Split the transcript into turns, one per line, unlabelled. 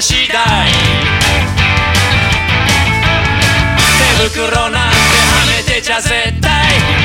次第手袋なんてはめてちゃ絶対。